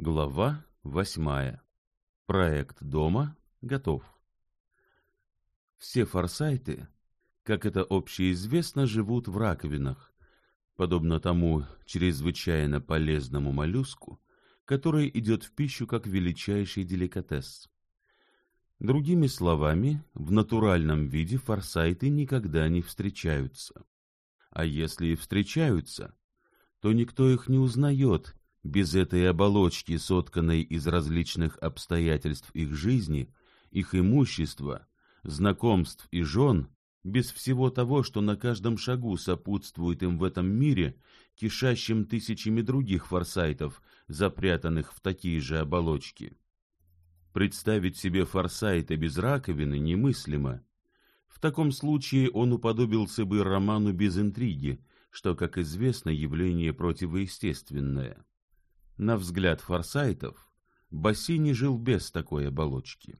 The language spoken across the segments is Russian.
Глава восьмая. Проект дома готов. Все форсайты, как это общеизвестно, живут в раковинах, подобно тому чрезвычайно полезному моллюску, который идет в пищу как величайший деликатес. Другими словами, в натуральном виде форсайты никогда не встречаются. А если и встречаются, то никто их не узнает без этой оболочки, сотканной из различных обстоятельств их жизни, их имущества, знакомств и жен, без всего того, что на каждом шагу сопутствует им в этом мире, кишащим тысячами других форсайтов, запрятанных в такие же оболочки. Представить себе форсайта без раковины немыслимо. В таком случае он уподобился бы роману без интриги, что, как известно, явление противоестественное на взгляд форсайтов, Бассини жил без такой оболочки.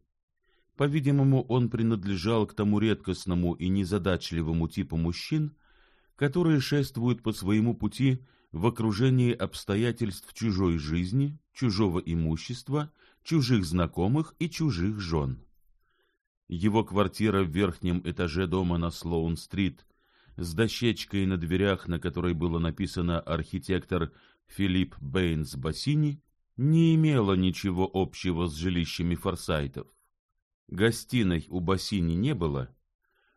По-видимому, он принадлежал к тому редкостному и незадачливому типу мужчин, которые шествуют по своему пути в окружении обстоятельств чужой жизни, чужого имущества, чужих знакомых и чужих жен. Его квартира в верхнем этаже дома на Слоун-стрит с дощечкой на дверях, на которой было написано «Архитектор Филипп Бэйнс Бассини не имела ничего общего с жилищами форсайтов. Гостиной у Бассини не было,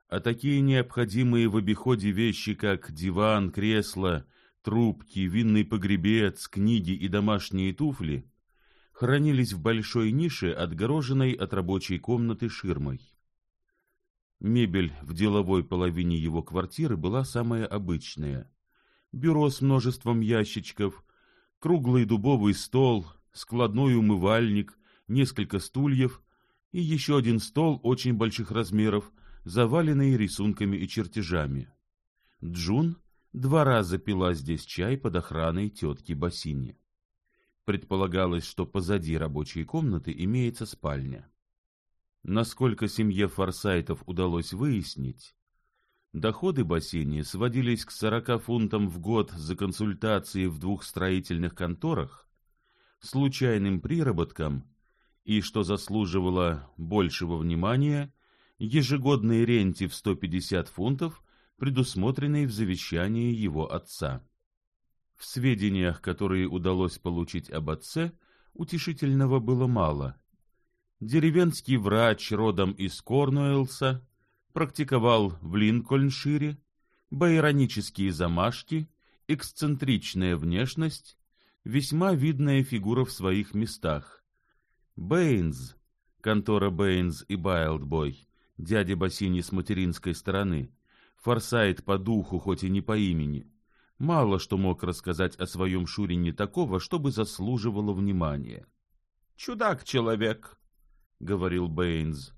а такие необходимые в обиходе вещи, как диван, кресло, трубки, винный погребец, книги и домашние туфли, хранились в большой нише, отгороженной от рабочей комнаты ширмой. Мебель в деловой половине его квартиры была самая обычная бюро с множеством ящичков, круглый дубовый стол, складной умывальник, несколько стульев и еще один стол очень больших размеров, заваленный рисунками и чертежами. Джун два раза пила здесь чай под охраной тетки Басини. Предполагалось, что позади рабочей комнаты имеется спальня. Насколько семье Форсайтов удалось выяснить, Доходы бассейни сводились к 40 фунтам в год за консультации в двух строительных конторах, случайным приработкам и, что заслуживало большего внимания, ежегодной ренте в 150 фунтов, предусмотренной в завещании его отца. В сведениях, которые удалось получить об отце, утешительного было мало. Деревенский врач родом из Корнуэлса,, практиковал в Линкольншире байронические замашки, эксцентричная внешность, весьма видная фигура в своих местах. Бэйнс, контора Бэйнс и Байлдебой, дядя Босини с материнской стороны, Форсайт по духу, хоть и не по имени, мало что мог рассказать о своем Шурине такого, чтобы заслуживало внимания. «Чудак-человек», — говорил Бэйнс,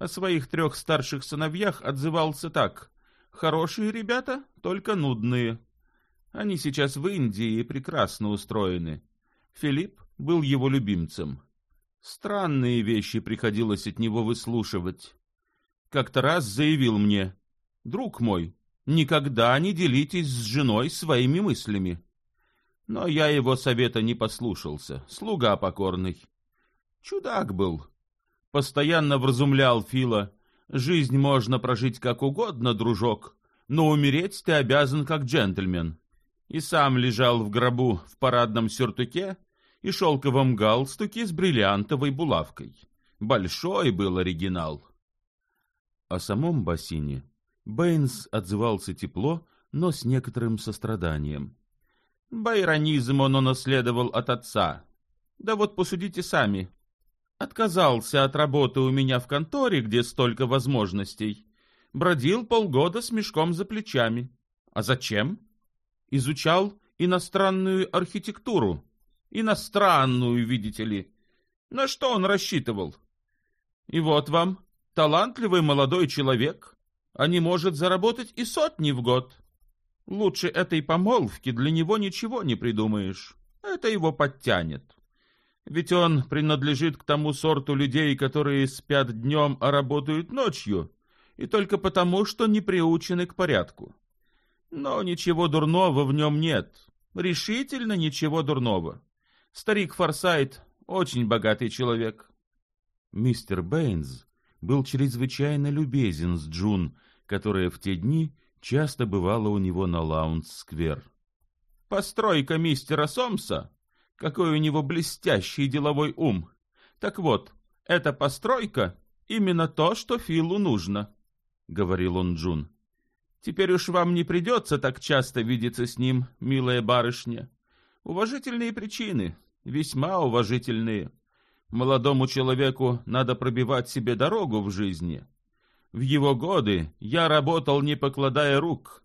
о своих трех старших сыновьях отзывался так. «Хорошие ребята, только нудные. Они сейчас в Индии и прекрасно устроены». Филипп был его любимцем. Странные вещи приходилось от него выслушивать. Как-то раз заявил мне, «Друг мой, никогда не делитесь с женой своими мыслями». Но я его совета не послушался, слуга покорный. Чудак был, Постоянно вразумлял Фила. Жизнь можно прожить как угодно, дружок, но умереть ты обязан как джентльмен. И сам лежал в гробу в парадном сюртуке и шелковом галстуке с бриллиантовой булавкой. Большой был оригинал. О самом бассейне Бэйнс отзывался тепло, но с некоторым состраданием. Байронизм он унаследовал от отца. Да вот посудите сами, Отказался от работы у меня в конторе, где столько возможностей. Бродил полгода с мешком за плечами. А зачем? Изучал иностранную архитектуру. Иностранную, видите ли. На что он рассчитывал? И вот вам, талантливый молодой человек, а не может заработать и сотни в год. Лучше этой помолвки для него ничего не придумаешь. Это его подтянет. Ведь он принадлежит к тому сорту людей, которые спят днем, а работают ночью, и только потому, что не приучены к порядку. Но ничего дурного в нем нет, решительно ничего дурного. Старик Форсайт очень богатый человек. Мистер Бэйнс был чрезвычайно любезен с Джун, которая в те дни часто бывала у него на Лаундс-сквер. Постройка мистера Сомса какой у него блестящий деловой ум. Так вот, эта постройка именно то, что Филу нужно, — говорил он Джун. Теперь уж вам не придется так часто видеться с ним, милая барышня. Уважительные причины, весьма уважительные. Молодому человеку надо пробивать себе дорогу в жизни. В его годы я работал, не покладая рук.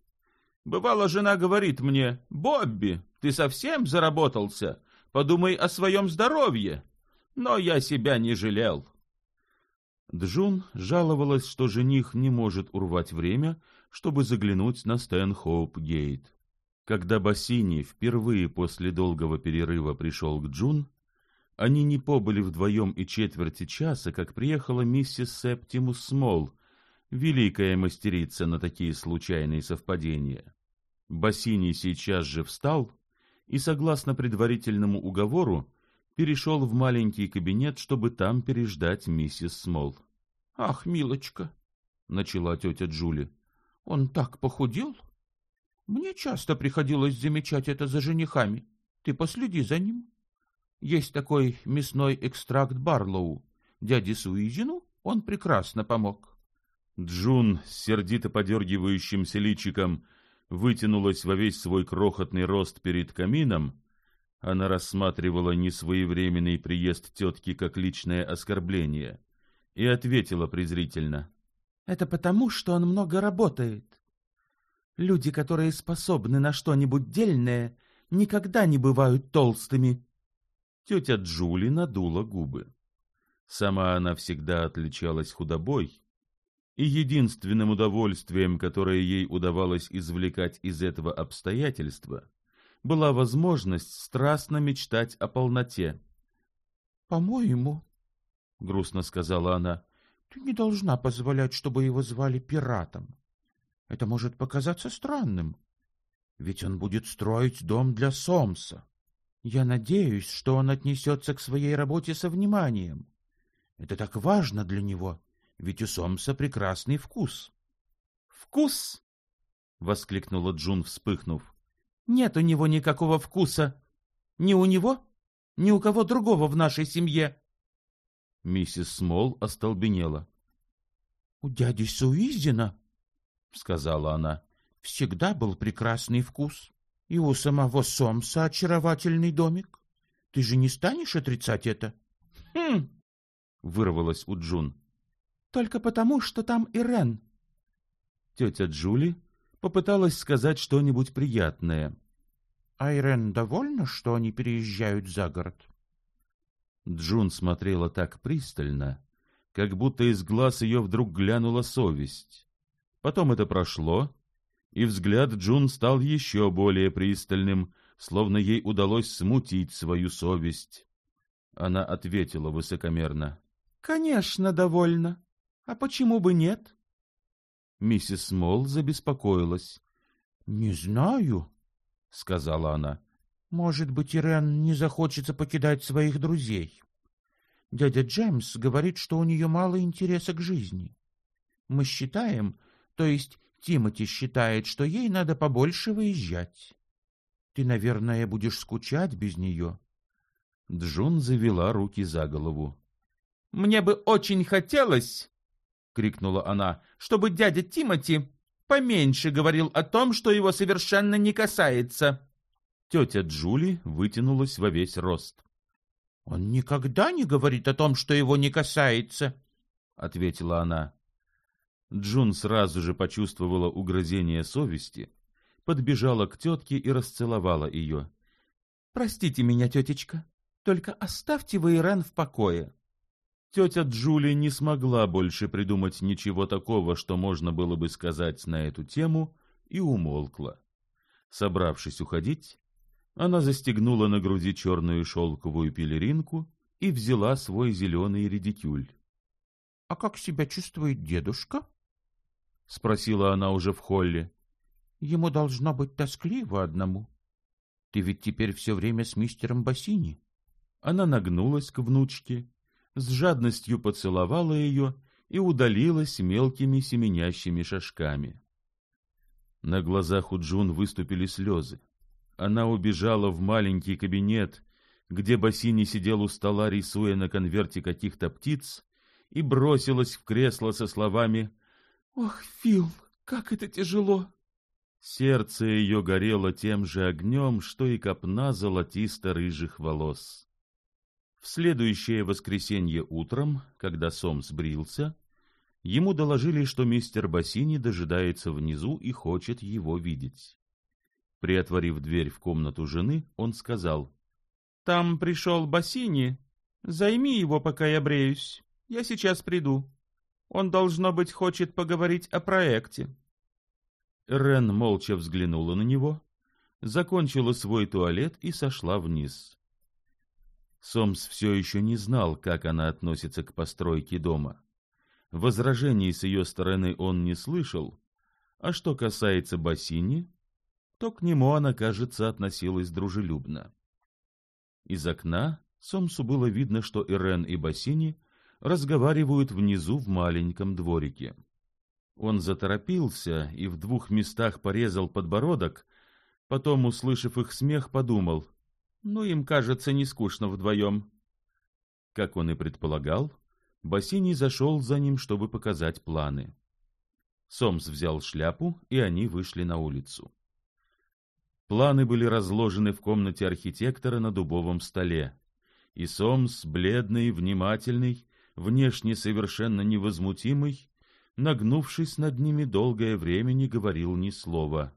Бывало, жена говорит мне, «Бобби, ты совсем заработался? Подумай о своем здоровье, но я себя не жалел. Джун жаловалась, что жених не может урвать время, чтобы заглянуть на Стэнхоуп-гейт. Когда Босини впервые после долгого перерыва пришел к Джун, они не побыли вдвоем и четверти часа, как приехала миссис Септимус Смолл, великая мастерица на такие случайные совпадения. Босини сейчас же встал и, согласно предварительному уговору, перешел в маленький кабинет, чтобы там переждать миссис Смол. — Ах, милочка, — начала тетя Джули, — он так похудел. Мне часто приходилось замечать это за женихами. Ты последи за ним. Есть такой мясной экстракт Барлоу. Дяде Суизину он прекрасно помог. Джун с сердито подергивающимся личиком вытянулась во весь свой крохотный рост перед камином, она рассматривала несвоевременный приезд тетки как личное оскорбление и ответила презрительно. — Это потому, что он много работает. Люди, которые способны на что-нибудь дельное, никогда не бывают толстыми. Тетя Джули надула губы. Сама она всегда отличалась худобой, и единственным удовольствием, которое ей удавалось извлекать из этого обстоятельства, была возможность страстно мечтать о полноте. — По-моему, — грустно сказала она, — ты не должна позволять, чтобы его звали пиратом. Это может показаться странным, ведь он будет строить дом для Сомса. Я надеюсь, что он отнесется к своей работе со вниманием. Это так важно для него ведь у Сомса прекрасный вкус. Вкус? воскликнула Джун, вспыхнув. Нет у него никакого вкуса. Ни у него, ни у кого другого в нашей семье. Миссис Смол остолбенела. У дяди Суизина, сказала она, всегда был прекрасный вкус. И у самого Сомса очаровательный домик. Ты же не станешь отрицать это? Хм! вырвалось у Джун только потому, что там Ирен. Тетя Джули попыталась сказать что-нибудь приятное. А Ирен довольна, что они переезжают за город? Джун смотрела так пристально, как будто из глаз ее вдруг глянула совесть. Потом это прошло, и взгляд Джун стал еще более пристальным, словно ей удалось смутить свою совесть. Она ответила высокомерно. — Конечно, довольна а почему бы нет? Миссис мол забеспокоилась не знаю сказала она может быть ирен не захочется покидать своих друзей. Дядя джеймс говорит что у нее мало интереса к жизни. Мы считаем то есть тимати считает что ей надо побольше выезжать. Ты наверное будешь скучать без нее. Джун завела руки за голову мне бы очень хотелось крикнула она, чтобы дядя Тимати поменьше говорил о том, что его совершенно не касается. Тетя Джули вытянулась во весь рост. Он никогда не говорит о том, что его не касается, ответила она. Джун сразу же почувствовала угрозение совести, подбежала к тетке и расцеловала ее. Простите меня, тетечка, только оставьте вы Ирен в покое. Тетя Джули не смогла больше придумать ничего такого, что можно было бы сказать на эту тему, и умолкла. Собравшись уходить, она застегнула на груди черную шелковую пелеринку и взяла свой зеленый редикюль. — А как себя чувствует дедушка? — спросила она уже в холле. — Ему должно быть тоскливо одному. Ты ведь теперь все время с мистером Бассини. Она нагнулась к внучке с жадностью поцеловала ее и удалилась мелкими семенящими шажками. На глазах у Джун выступили слезы. Она убежала в маленький кабинет, где Бассини сидел у стола, рисуя на конверте каких-то птиц, и бросилась в кресло со словами «Ох, Фил, как это тяжело!» Сердце ее горело тем же огнем, что и копна золотисто-рыжих волос. Следующее воскресенье утром, когда Сом сбрился, ему доложили, что мистер Бассини дожидается внизу и хочет его видеть. Приотворив дверь в комнату жены, он сказал, «Там пришел Бассини. Займи его, пока я бреюсь. Я сейчас приду. Он, должно быть, хочет поговорить о проекте». Рен молча взглянула на него, закончила свой туалет и сошла вниз. Сомс все еще не знал, как она относится к постройке дома. Возражений с ее стороны он не слышал, а что касается Бассини, то к нему она, кажется, относилась дружелюбно. Из окна Сомсу было видно, что Ирен и Бассини разговаривают внизу в маленьком дворике. Он заторопился и в двух местах порезал подбородок, потом, услышав их смех, подумал, но им кажется не скучно вдвоем. Как он и предполагал, Бассини зашел за ним, чтобы показать планы. Сомс взял шляпу, и они вышли на улицу. Планы были разложены в комнате архитектора на дубовом столе, и Сомс, бледный, внимательный, внешне совершенно невозмутимый, нагнувшись над ними долгое время, не говорил ни слова.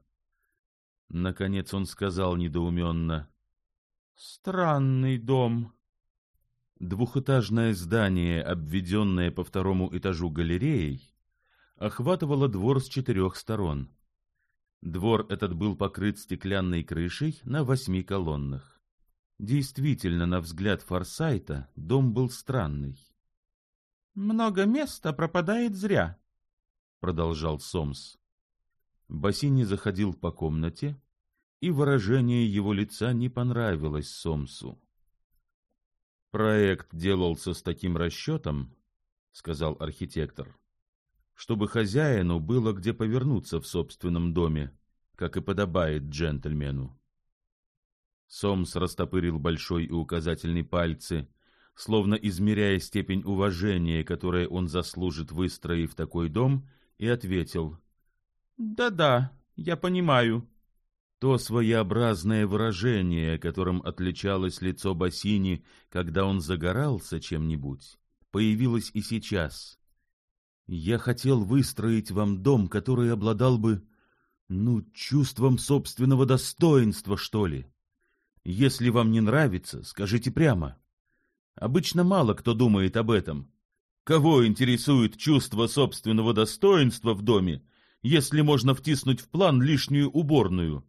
Наконец он сказал недоуменно — Странный дом. Двухэтажное здание, обведенное по второму этажу галереей, охватывало двор с четырех сторон. Двор этот был покрыт стеклянной крышей на восьми колоннах. Действительно, на взгляд Форсайта, дом был странный. «Много места пропадает зря», — продолжал Сомс. Бассини заходил по комнате, и выражение его лица не понравилось Сомсу. «Проект делался с таким расчетом, — сказал архитектор, — чтобы хозяину было где повернуться в собственном доме, как и подобает джентльмену». Сомс растопырил большой и указательный пальцы, словно измеряя степень уважения, которое он заслужит, выстроив такой дом, и ответил. «Да-да, я понимаю» то своеобразное выражение, которым отличалось лицо Бассини, когда он загорался чем-нибудь, появилось и сейчас. Я хотел выстроить вам дом, который обладал бы, ну, чувством собственного достоинства, что ли. Если вам не нравится, скажите прямо. Обычно мало кто думает об этом. Кого интересует чувство собственного достоинства в доме, если можно втиснуть в план лишнюю уборную? —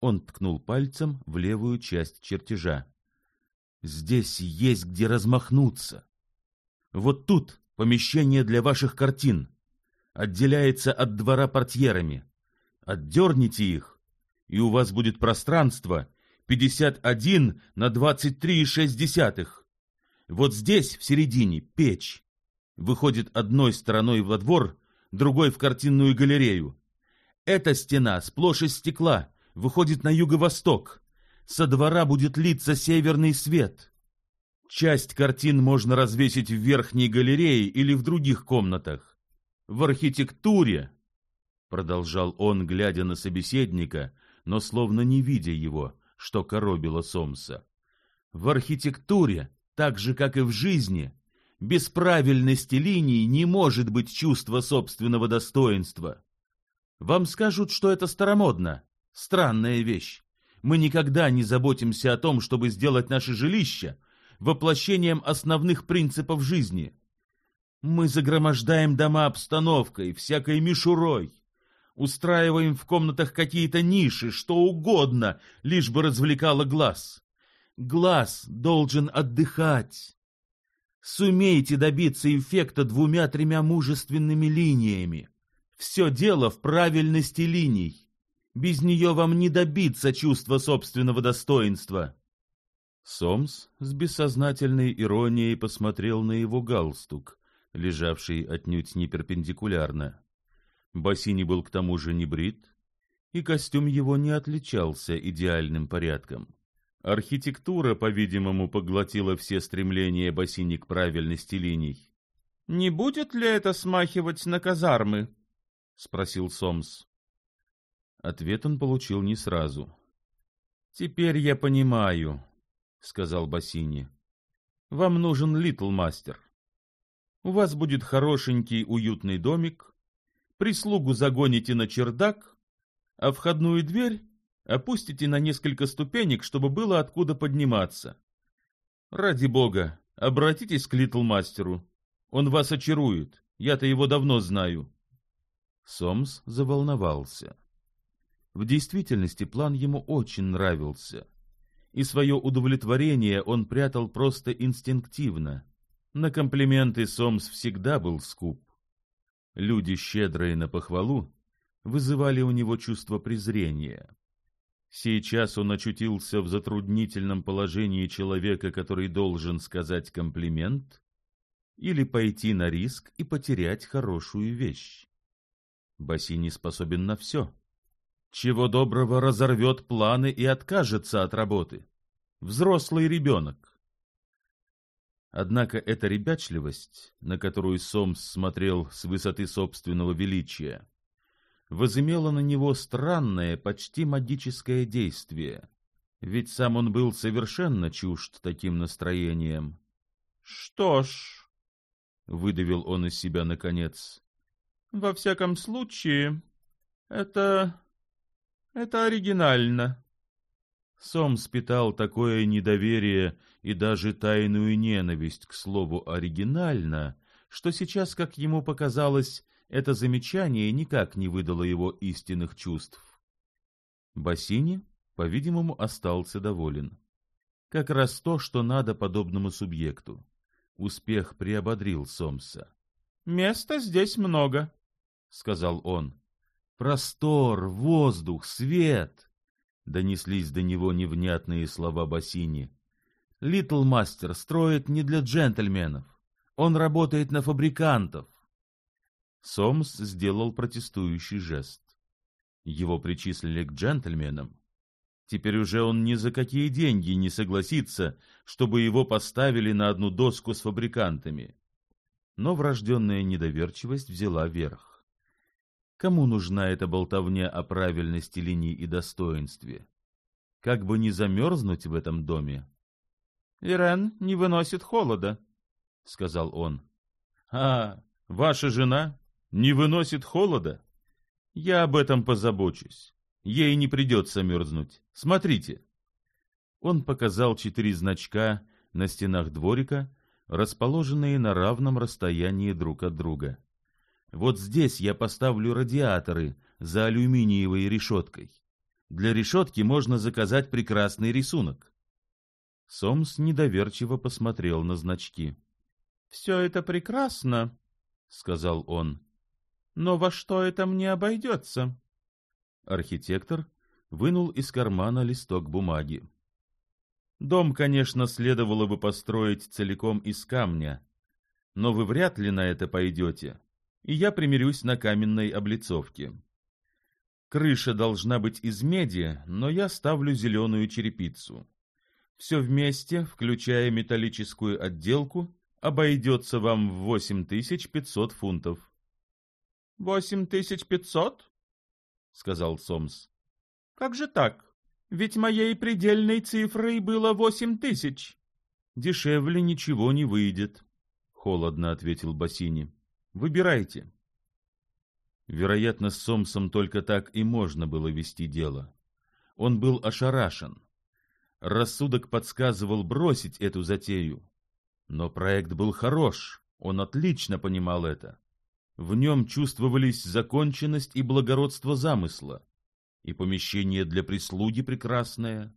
он ткнул пальцем в левую часть чертежа. «Здесь есть где размахнуться. Вот тут помещение для ваших картин. Отделяется от двора портьерами. Отдерните их, и у вас будет пространство 51 на 23,6. Вот здесь, в середине, печь. Выходит одной стороной во двор, другой в картинную галерею. Эта стена сплошь из стекла» выходит на юго-восток. Со двора будет литься северный свет. Часть картин можно развесить в верхней галерее или в других комнатах. В архитектуре, продолжал он, глядя на собеседника, но словно не видя его, что коробило Сомса. В архитектуре, так же как и в жизни, без правильности линий не может быть чувства собственного достоинства. Вам скажут, что это старомодно, Странная вещь. Мы никогда не заботимся о том, чтобы сделать наше жилище воплощением основных принципов жизни. Мы загромождаем дома обстановкой, всякой мишурой, устраиваем в комнатах какие-то ниши, что угодно, лишь бы развлекало глаз. Глаз должен отдыхать. Сумейте добиться эффекта двумя-тремя мужественными линиями. Все дело в правильности линий. Без нее вам не добиться чувства собственного достоинства. Сомс с бессознательной иронией посмотрел на его галстук, лежавший отнюдь не перпендикулярно. Бассини был к тому же не брит, и костюм его не отличался идеальным порядком. Архитектура, по-видимому, поглотила все стремления Бассини к правильности линий. «Не будет ли это смахивать на казармы?» — спросил Сомс. Ответ он получил не сразу. «Теперь я понимаю», — сказал Бассини. «Вам нужен Литл Мастер. У вас будет хорошенький уютный домик, прислугу загоните на чердак, а входную дверь опустите на несколько ступенек, чтобы было откуда подниматься. Ради бога, обратитесь к Литл Мастеру. Он вас очарует, я-то его давно знаю». Сомс заволновался. В действительности план ему очень нравился, и свое удовлетворение он прятал просто инстинктивно. На комплименты Сомс всегда был скуп. Люди, щедрые на похвалу, вызывали у него чувство презрения. Сейчас он очутился в затруднительном положении человека, который должен сказать комплимент или пойти на риск и потерять хорошую вещь. Басси не способен на все чего доброго разорвет планы и откажется от работы. Взрослый ребенок. Однако эта ребячливость, на которую Сомс смотрел с высоты собственного величия, возымела на него странное, почти магическое действие. Ведь сам он был совершенно чужд таким настроением. — Что ж, — выдавил он из себя наконец, — во всяком случае, это Э, это оригинально. Сом спитал такое недоверие и даже тайную ненависть к слову «оригинально», что сейчас, как ему показалось, это замечание никак не выдало его истинных чувств. Бассини, по-видимому, остался доволен. Как раз то, что надо подобному субъекту. Успех приободрил Сомса. «Места здесь много», — сказал он простор, воздух, свет!» Донеслись до него невнятные слова Бассини. «Литл Мастер строит не для джентльменов. Он работает на фабрикантов». Сомс сделал протестующий жест. Его причислили к джентльменам. Теперь уже он ни за какие деньги не согласится, чтобы его поставили на одну доску с фабрикантами. Но врожденная недоверчивость взяла верх. Кому нужна эта болтовня о правильности линии и достоинстве? Как бы не замерзнуть в этом доме. — Ирен не выносит холода, — сказал он. — А, ваша жена не выносит холода? Я об этом позабочусь. Ей не придется мерзнуть. Смотрите. Он показал четыре значка на стенах дворика, расположенные на равном расстоянии друг от друга. Вот здесь я поставлю радиаторы за алюминиевой решеткой. Для решетки можно заказать прекрасный рисунок. Сомс недоверчиво посмотрел на значки. — Все это прекрасно, — сказал он. — Но во что это мне обойдется? Архитектор вынул из кармана листок бумаги. Дом, конечно, следовало бы построить целиком из камня, но вы вряд ли на это пойдете. — и я примирюсь на каменной облицовке. Крыша должна быть из меди, но я ставлю зеленую черепицу. Все вместе, включая металлическую отделку, обойдется вам в 8500 фунтов. — 8500? — сказал Сомс. — Как же так? Ведь моей предельной цифрой было 8000. — Дешевле ничего не выйдет, — холодно ответил Бассини. Выбирайте. Вероятно, с Сомсом только так и можно было вести дело. Он был ошарашен. Рассудок подсказывал бросить эту затею. Но проект был хорош, он отлично понимал это. В нем чувствовались законченность и благородство замысла, и помещение для прислуги прекрасное.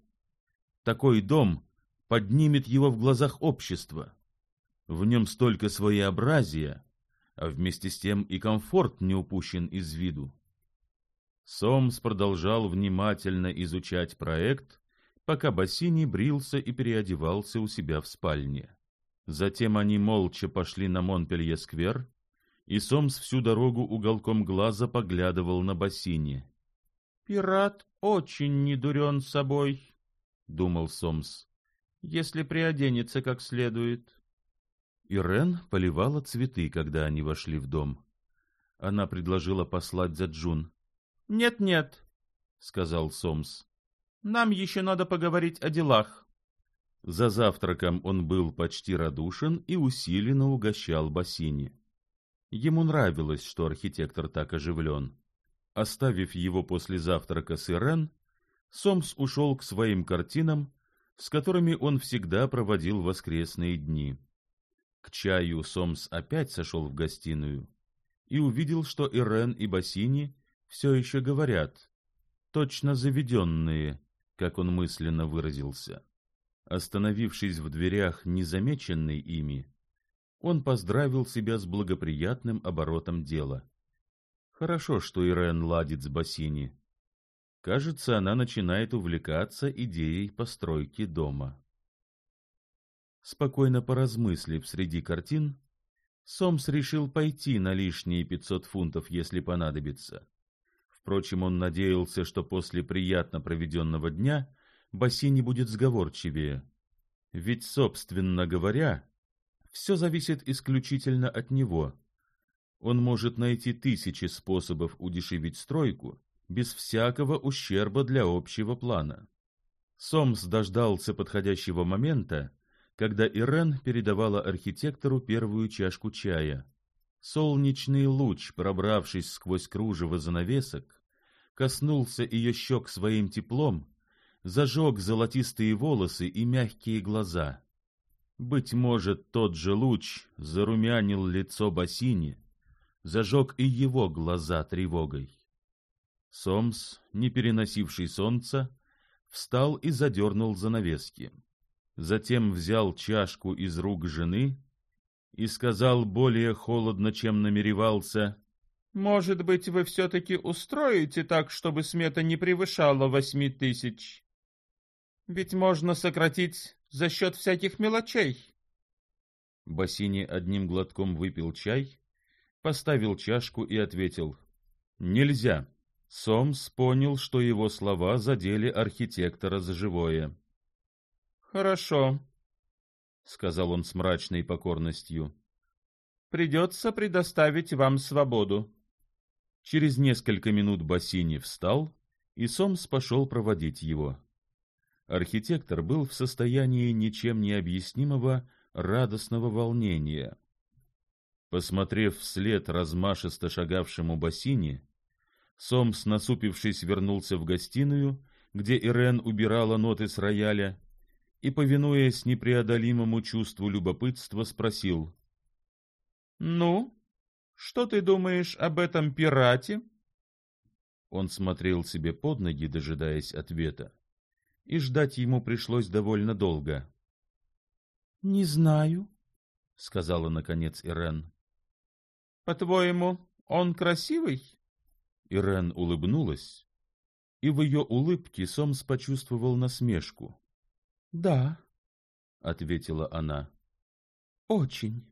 Такой дом поднимет его в глазах общества. В нем столько своеобразия, а вместе с тем и комфорт не упущен из виду. Сомс продолжал внимательно изучать проект, пока Бассини брился и переодевался у себя в спальне. Затем они молча пошли на Монпелье-сквер, и Сомс всю дорогу уголком глаза поглядывал на Бассини. «Пират очень недурен собой», — думал Сомс, — «если приоденется как следует». Ирен поливала цветы, когда они вошли в дом. Она предложила послать за Джун. «Нет-нет», — сказал Сомс. «Нам еще надо поговорить о делах». За завтраком он был почти радушен и усиленно угощал Бассини. Ему нравилось, что архитектор так оживлен. Оставив его после завтрака с Ирен, Сомс ушел к своим картинам, с которыми он всегда проводил воскресные дни. К чаю Сомс опять сошел в гостиную и увидел, что Ирен и Бассини все еще говорят, точно заведенные, как он мысленно выразился. Остановившись в дверях, незамеченный ими, он поздравил себя с благоприятным оборотом дела. Хорошо, что Ирен ладит с Бассини. Кажется, она начинает увлекаться идеей постройки дома. Спокойно поразмыслив среди картин, Сомс решил пойти на лишние пятьсот фунтов, если понадобится. Впрочем, он надеялся, что после приятно проведенного дня Бассини будет сговорчивее. Ведь, собственно говоря, все зависит исключительно от него. Он может найти тысячи способов удешевить стройку без всякого ущерба для общего плана. Сомс дождался подходящего момента когда Ирен передавала архитектору первую чашку чая. Солнечный луч, пробравшись сквозь кружево занавесок, коснулся ее щек своим теплом, зажег золотистые волосы и мягкие глаза. Быть может, тот же луч зарумянил лицо Басини, зажег и его глаза тревогой. Сомс, не переносивший солнца, встал и задернул занавески затем взял чашку из рук жены и сказал более холодно, чем намеревался. «Может быть, вы все-таки устроите так, чтобы смета не превышала восьми тысяч? Ведь можно сократить за счет всяких мелочей». Бассини одним глотком выпил чай, поставил чашку и ответил. «Нельзя». Сомс понял, что его слова задели архитектора за живое. «Хорошо», — сказал он с мрачной покорностью. «Придется предоставить вам свободу». Через несколько минут Бассини встал, и Сомс пошел проводить его. Архитектор был в состоянии ничем не объяснимого радостного волнения. Посмотрев вслед размашисто шагавшему Бассини, Сомс, насупившись, вернулся в гостиную, где Ирен убирала ноты с рояля, и, повинуясь непреодолимому чувству любопытства, спросил. — Ну, что ты думаешь об этом пирате? Он смотрел себе под ноги, дожидаясь ответа, и ждать ему пришлось довольно долго. — Не знаю, — сказала, наконец, Ирен. — По-твоему, он красивый? Ирен улыбнулась, и в ее улыбке Сомс почувствовал насмешку. — да ответила она. Очень.